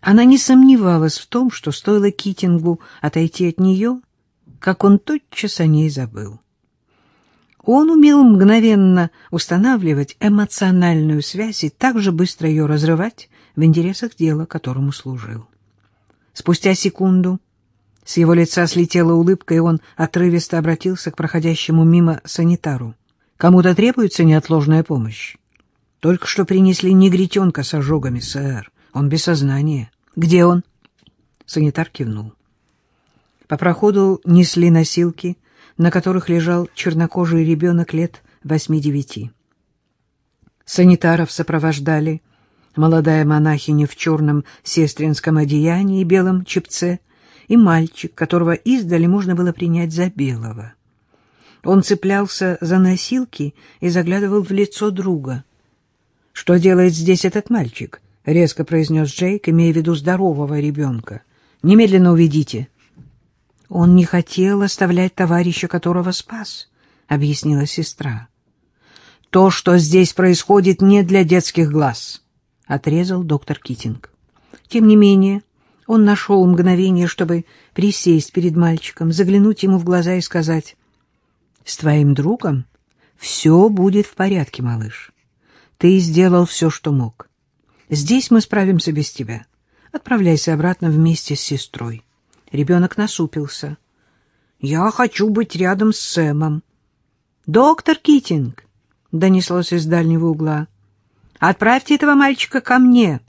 Она не сомневалась в том, что стоило Китингу отойти от нее, как он тотчас о ней забыл. Он умел мгновенно устанавливать эмоциональную связь и также быстро ее разрывать в интересах дела, которому служил. Спустя секунду с его лица слетела улыбка, и он отрывисто обратился к проходящему мимо санитару. «Кому-то требуется неотложная помощь. Только что принесли негритенка с ожогами, сэр. Он без сознания. Где он?» Санитар кивнул. По проходу несли носилки, на которых лежал чернокожий ребенок лет восьми-девяти. Санитаров сопровождали молодая монахиня в черном сестринском одеянии и белом чепце и мальчик, которого издали можно было принять за белого. Он цеплялся за носилки и заглядывал в лицо друга. — Что делает здесь этот мальчик? — резко произнес Джейк, имея в виду здорового ребенка. — Немедленно уведите. — Он не хотел оставлять товарища, которого спас, — объяснила сестра. — То, что здесь происходит, не для детских глаз, — отрезал доктор Китинг. Тем не менее, он нашел мгновение, чтобы присесть перед мальчиком, заглянуть ему в глаза и сказать, «С твоим другом все будет в порядке, малыш. Ты сделал все, что мог. Здесь мы справимся без тебя. Отправляйся обратно вместе с сестрой». Ребенок насупился. «Я хочу быть рядом с Сэмом». «Доктор Китинг!» — донеслось из дальнего угла. «Отправьте этого мальчика ко мне».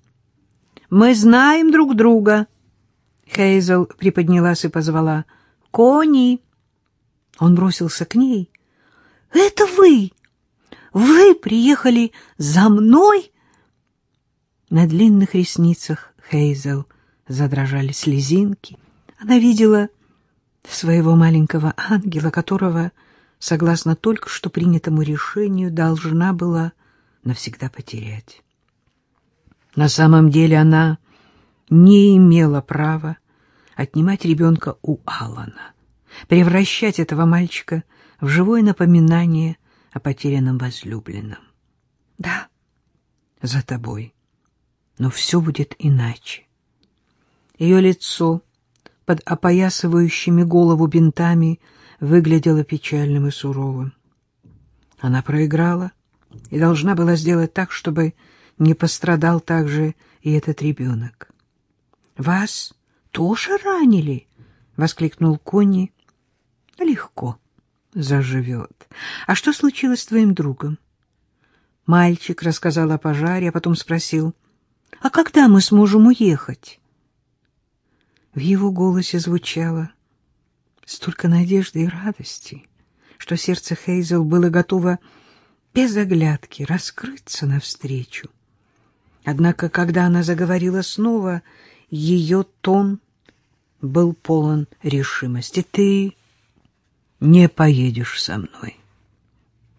Мы знаем друг друга. Хейзел приподнялась и позвала. Кони. Он бросился к ней. Это вы? Вы приехали за мной? На длинных ресницах Хейзел задрожали слезинки. Она видела своего маленького ангела, которого, согласно только что принятому решению, должна была навсегда потерять. На самом деле она не имела права отнимать ребенка у Алана, превращать этого мальчика в живое напоминание о потерянном возлюбленном. Да, за тобой, но все будет иначе. Ее лицо под опоясывающими голову бинтами выглядело печальным и суровым. Она проиграла и должна была сделать так, чтобы не пострадал также и этот ребенок. — Вас тоже ранили? — воскликнул Конни. — Легко заживет. А что случилось с твоим другом? Мальчик рассказал о пожаре, а потом спросил, — А когда мы сможем уехать? В его голосе звучало столько надежды и радости, что сердце Хейзел было готово без оглядки раскрыться навстречу. Однако, когда она заговорила снова, ее тон был полон решимости. «Ты не поедешь со мной.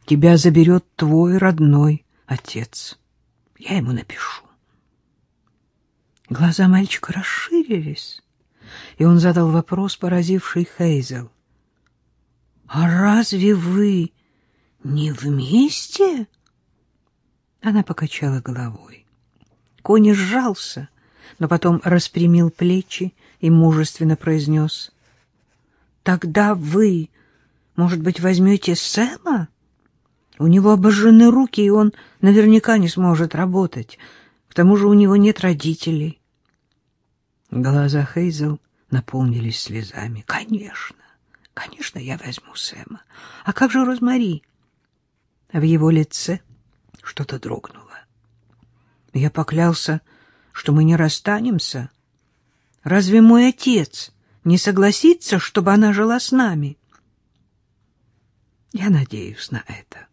Тебя заберет твой родной отец. Я ему напишу». Глаза мальчика расширились, и он задал вопрос, поразивший Хейзел. «А разве вы не вместе?» Она покачала головой. Кони сжался, но потом распрямил плечи и мужественно произнес. — Тогда вы, может быть, возьмете Сэма? У него обожжены руки, и он наверняка не сможет работать. К тому же у него нет родителей. Глаза Хейзел наполнились слезами. — Конечно, конечно, я возьму Сэма. А как же Розмари? В его лице что-то дрогнуло. Я поклялся, что мы не расстанемся. Разве мой отец не согласится, чтобы она жила с нами? Я надеюсь на это.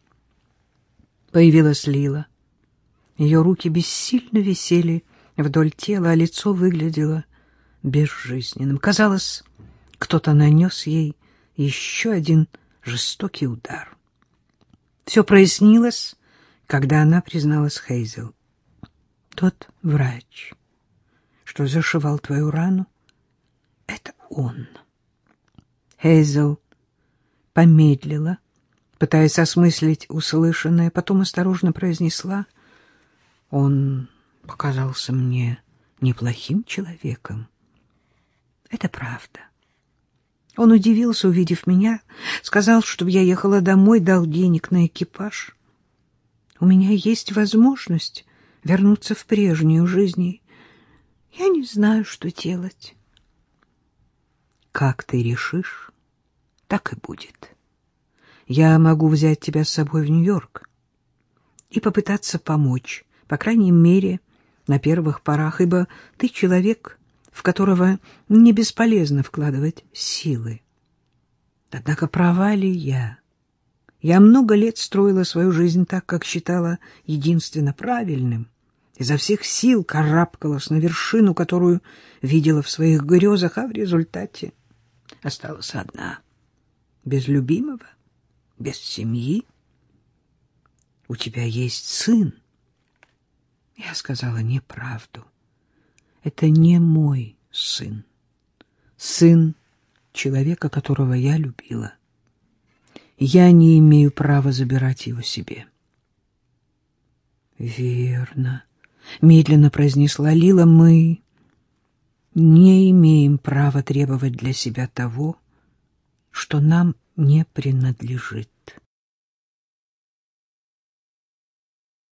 Появилась Лила. Ее руки бессильно висели вдоль тела, а лицо выглядело безжизненным. Казалось, кто-то нанес ей еще один жестокий удар. Все прояснилось, когда она призналась Хейзел. Тот врач, что зашивал твою рану, это он. Хейзел помедлила, пытаясь осмыслить услышанное, потом осторожно произнесла. Он показался мне неплохим человеком. Это правда. Он удивился, увидев меня, сказал, чтобы я ехала домой, дал денег на экипаж. У меня есть возможность вернуться в прежнюю жизнь. Я не знаю, что делать. Как ты решишь, так и будет. Я могу взять тебя с собой в Нью-Йорк и попытаться помочь, по крайней мере, на первых порах, ибо ты человек, в которого не бесполезно вкладывать силы. Однако права ли я? Я много лет строила свою жизнь так, как считала единственно правильным, изо всех сил карабкалась на вершину, которую видела в своих грезах, а в результате осталась одна, без любимого, без семьи. У тебя есть сын. Я сказала неправду. Это не мой сын. Сын человека, которого я любила. Я не имею права забирать его себе. Верно, медленно произнесла Лила, мы не имеем права требовать для себя того, что нам не принадлежит.